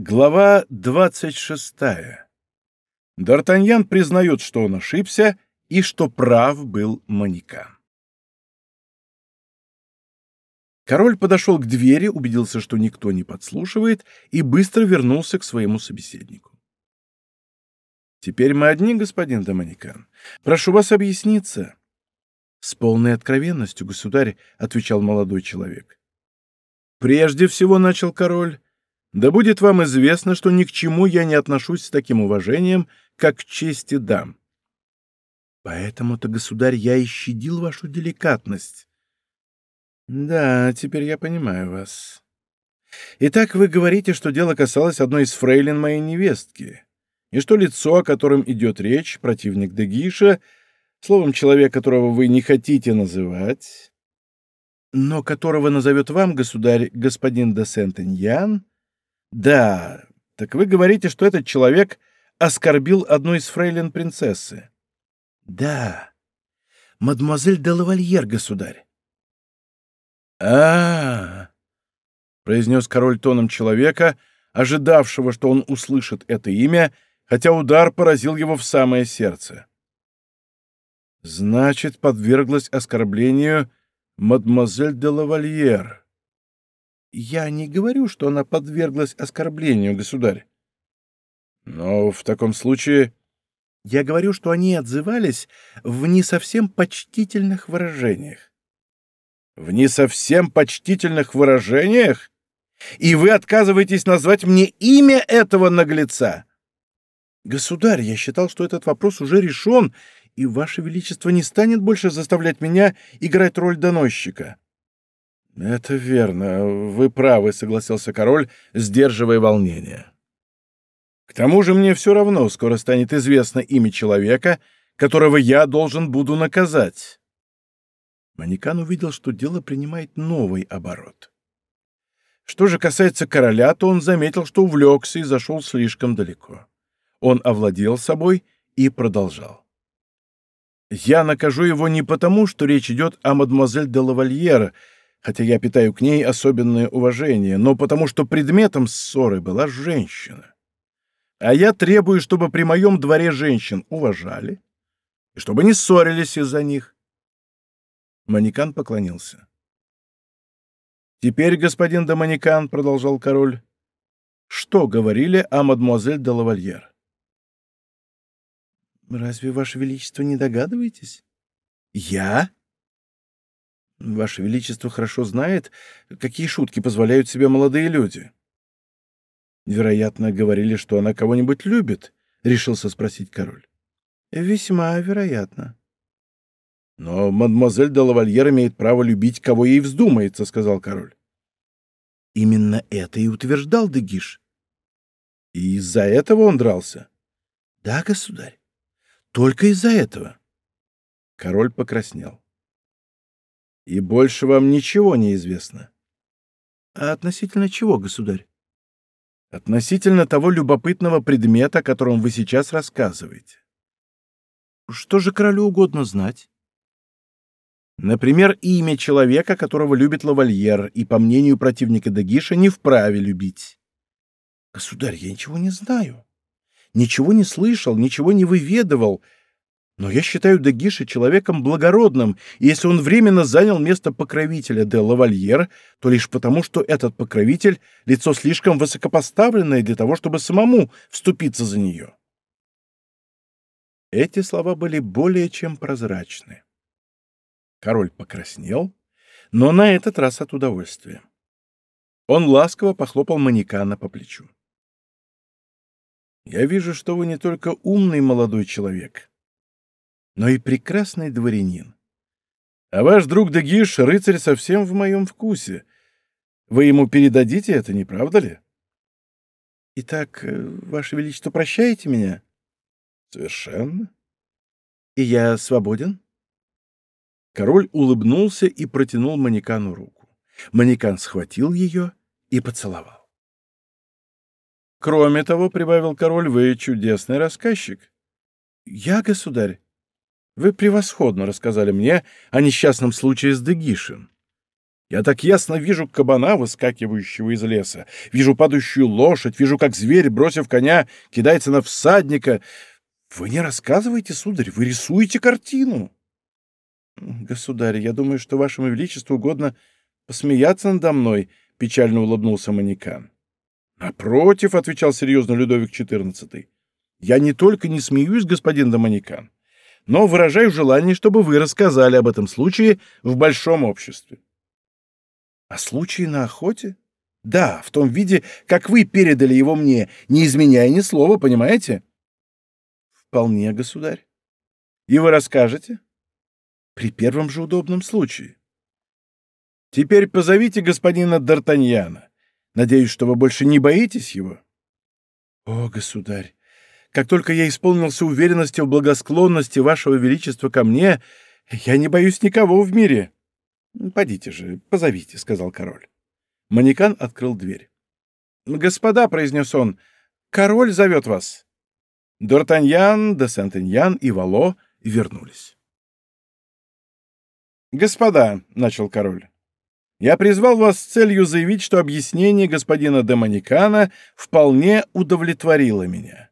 Глава 26. Д'Артаньян признает, что он ошибся и что прав был Манекан. Король подошел к двери, убедился, что никто не подслушивает, и быстро вернулся к своему собеседнику. «Теперь мы одни, господин Доманикан. Прошу вас объясниться». «С полной откровенностью, государь», — отвечал молодой человек. «Прежде всего, — начал король, — да будет вам известно, что ни к чему я не отношусь с таким уважением, как к чести дам. Поэтому-то, государь, я и щадил вашу деликатность. Да, теперь я понимаю вас. Итак, вы говорите, что дело касалось одной из фрейлин моей невестки, и что лицо, о котором идет речь, противник Дегиша, словом, человек, которого вы не хотите называть, но которого назовет вам, государь, господин де Сентеньян, да, так вы говорите, что этот человек оскорбил одну из фрейлин принцессы. Да, мадемуазель де лавальер, государь. а, -а, -а произнес король тоном человека, ожидавшего, что он услышит это имя, хотя удар поразил его в самое сердце. Значит, подверглась оскорблению мадемуазель де лавальер. Я не говорю, что она подверглась оскорблению, государь. Но в таком случае... Я говорю, что они отзывались в не совсем почтительных выражениях. В не совсем почтительных выражениях? И вы отказываетесь назвать мне имя этого наглеца? Государь, я считал, что этот вопрос уже решен, и Ваше Величество не станет больше заставлять меня играть роль доносчика. «Это верно. Вы правы», — согласился король, сдерживая волнение. «К тому же мне все равно скоро станет известно имя человека, которого я должен буду наказать». Манекан увидел, что дело принимает новый оборот. Что же касается короля, то он заметил, что увлекся и зашел слишком далеко. Он овладел собой и продолжал. «Я накажу его не потому, что речь идет о мадемуазель де лавальер, хотя я питаю к ней особенное уважение, но потому что предметом ссоры была женщина. А я требую, чтобы при моем дворе женщин уважали, и чтобы не ссорились из-за них. Манекан поклонился. «Теперь, господин Доманикан, — продолжал король, — что говорили о мадемуазель де лавальер?» «Разве, Ваше Величество, не догадываетесь?» «Я?» Ваше Величество хорошо знает, какие шутки позволяют себе молодые люди. Вероятно, говорили, что она кого-нибудь любит, — решился спросить король. Весьма вероятно. Но мадемуазель де лавальер имеет право любить, кого ей вздумается, — сказал король. Именно это и утверждал Дегиш. И из-за этого он дрался? Да, государь. Только из-за этого. Король покраснел. И больше вам ничего не известно. А относительно чего, государь? Относительно того любопытного предмета, о котором вы сейчас рассказываете. Что же королю угодно знать? Например, имя человека, которого любит лавальер, и, по мнению противника Дагиша, не вправе любить. Государь, я ничего не знаю. Ничего не слышал, ничего не выведывал, но я считаю Дегиша человеком благородным, и если он временно занял место покровителя де Лавальер, то лишь потому, что этот покровитель — лицо слишком высокопоставленное для того, чтобы самому вступиться за нее. Эти слова были более чем прозрачны. Король покраснел, но на этот раз от удовольствия. Он ласково похлопал манекана по плечу. «Я вижу, что вы не только умный молодой человек, но и прекрасный дворянин. А ваш друг Дегиш — рыцарь совсем в моем вкусе. Вы ему передадите это, не правда ли? Итак, э, ваше величество, прощаете меня? Совершенно. И я свободен? Король улыбнулся и протянул Манекану руку. Манекан схватил ее и поцеловал. Кроме того, — прибавил король, — вы чудесный рассказчик. Я, государь, вы превосходно рассказали мне о несчастном случае с Дегишем. Я так ясно вижу кабана, выскакивающего из леса, вижу падающую лошадь, вижу, как зверь, бросив коня, кидается на всадника. Вы не рассказываете, сударь, вы рисуете картину. Государь, я думаю, что вашему величеству угодно посмеяться надо мной, — печально улыбнулся манекан. Напротив, — отвечал серьезно Людовик XIV, — я не только не смеюсь, господин Доманикан, но выражаю желание, чтобы вы рассказали об этом случае в большом обществе. — О случае на охоте? Да, в том виде, как вы передали его мне, не изменяя ни слова, понимаете? — Вполне, государь. И вы расскажете? — При первом же удобном случае. — Теперь позовите господина Д'Артаньяна. Надеюсь, что вы больше не боитесь его? — О, государь, как только я исполнился уверенности в благосклонности вашего величества ко мне, я не боюсь никого в мире. — Подите же, позовите, — сказал король. Манекан открыл дверь. — Господа, — произнес он, — король зовет вас. Д'Артаньян, де Сентеньян и Вало вернулись. «Господа», — начал король, — «я призвал вас с целью заявить, что объяснение господина де Манекана вполне удовлетворило меня.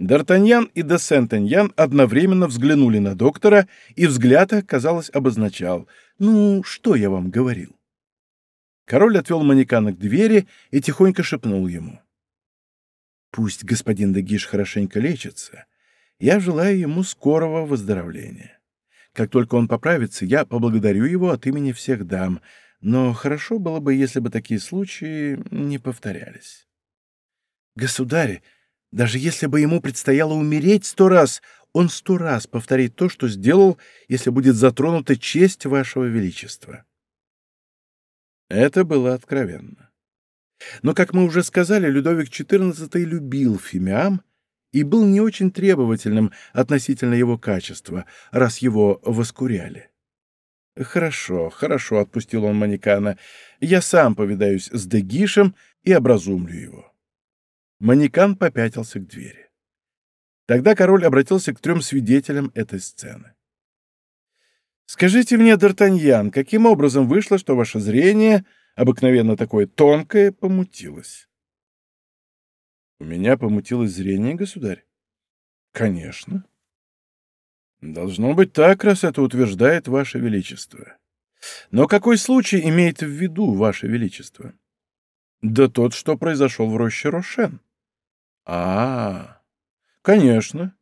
Д'Артаньян и де Сентеньян одновременно взглянули на доктора, и взгляд их, казалось, обозначал «Ну, что я вам говорил?». Король отвел манекана к двери и тихонько шепнул ему. «Пусть господин Дегиш хорошенько лечится. Я желаю ему скорого выздоровления. Как только он поправится, я поблагодарю его от имени всех дам, но хорошо было бы, если бы такие случаи не повторялись». «Государь!» Даже если бы ему предстояло умереть сто раз, он сто раз повторит то, что сделал, если будет затронута честь вашего величества. Это было откровенно. Но, как мы уже сказали, Людовик XIV любил Фимиам и был не очень требовательным относительно его качества, раз его воскуряли. «Хорошо, хорошо», — отпустил он Манекана, — «я сам повидаюсь с Дегишем и образумлю его». Манекан попятился к двери. Тогда король обратился к трем свидетелям этой сцены. «Скажите мне, Д'Артаньян, каким образом вышло, что ваше зрение, обыкновенно такое тонкое, помутилось?» «У меня помутилось зрение, государь?» «Конечно». «Должно быть так, раз это утверждает ваше величество. Но какой случай имеет в виду ваше величество?» «Да тот, что произошел в роще Рошен». А, конечно.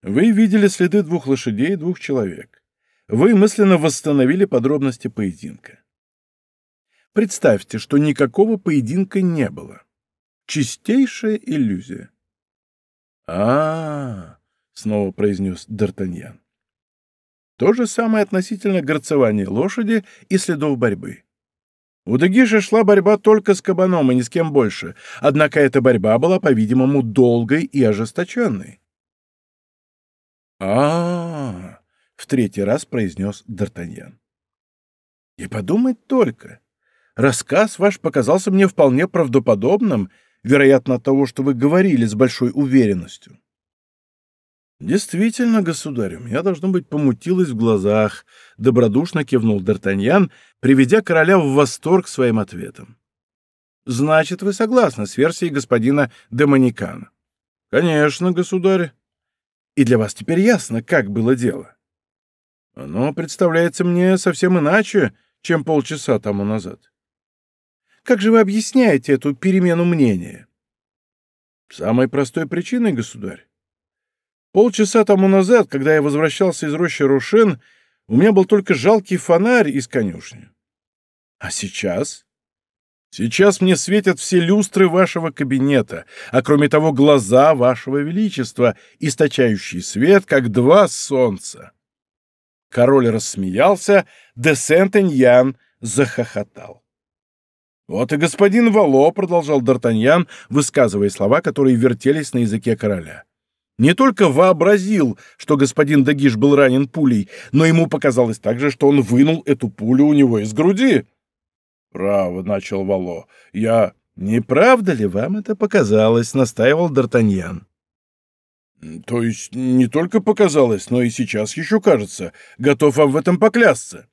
Вы видели следы двух лошадей и двух человек. Вы мысленно восстановили подробности поединка. Представьте, что никакого поединка не было. Чистейшая иллюзия. А, -а, -а снова произнес Д'Артаньян. То же самое относительно горцевания лошади и следов борьбы. У Дегиша шла борьба только с кабаном и ни с кем больше, однако эта борьба была, по-видимому, долгой и ожесточенной. а, -а, -а в третий раз произнес Д'Артаньян. «И подумать только! Рассказ ваш показался мне вполне правдоподобным, вероятно, от того, что вы говорили с большой уверенностью. «Действительно, государь, у меня, должно быть, помутилось в глазах», — добродушно кивнул Д'Артаньян, приведя короля в восторг своим ответом. «Значит, вы согласны с версией господина Демоникана?» «Конечно, государь. И для вас теперь ясно, как было дело?» «Оно представляется мне совсем иначе, чем полчаса тому назад». «Как же вы объясняете эту перемену мнения?» «Самой простой причиной, государь. Полчаса тому назад, когда я возвращался из рощи Рушен, у меня был только жалкий фонарь из конюшни. А сейчас? Сейчас мне светят все люстры вашего кабинета, а кроме того глаза вашего величества, источающие свет, как два солнца. Король рассмеялся, де Сентеньян захохотал. «Вот и господин Вало», — продолжал Д'Артаньян, высказывая слова, которые вертелись на языке короля не только вообразил, что господин Дагиш был ранен пулей, но ему показалось также, что он вынул эту пулю у него из груди. «Право», — начал Вало, — «я...» «Не правда ли вам это показалось?» — настаивал Д'Артаньян. «То есть не только показалось, но и сейчас еще кажется. Готов вам в этом поклясться».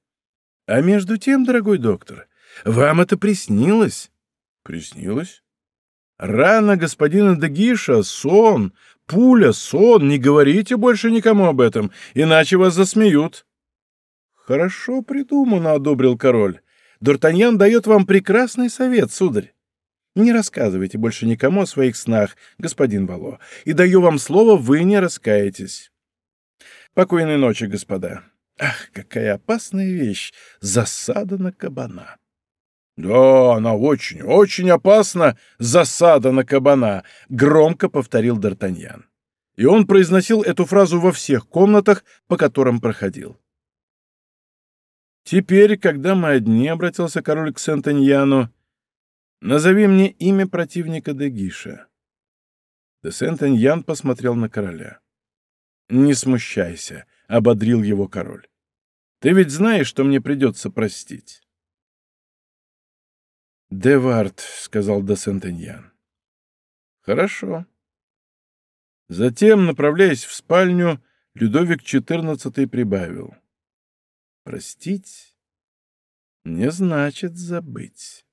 А между тем, дорогой доктор, вам это приснилось? Приснилось? Рана господина Дагиша, сон, пуля, сон, не говорите больше никому об этом, иначе вас засмеют. Хорошо придумано, — одобрил король. Д'Артаньян дает вам прекрасный совет, сударь. Не рассказывайте больше никому о своих снах, господин Вало, и даю вам слово, вы не раскаетесь. Покойной ночи, господа. Ах, какая опасная вещь! Засада на кабана. «Да, она очень, очень опасна, засада на кабана», — громко повторил Д'Артаньян. И он произносил эту фразу во всех комнатах, по которым проходил. «Теперь, когда мы одни», — обратился король к Сент-Эньяну, — «назови мне имя противника Дегиша». Де Сент-Эньян посмотрел на короля. «Не смущайся», — ободрил его король. «Ты ведь знаешь, что мне придется простить». «Девард», — сказал де Сентеньян. «Хорошо». Затем, направляясь в спальню, Людовик XIV прибавил. «Простить не значит забыть».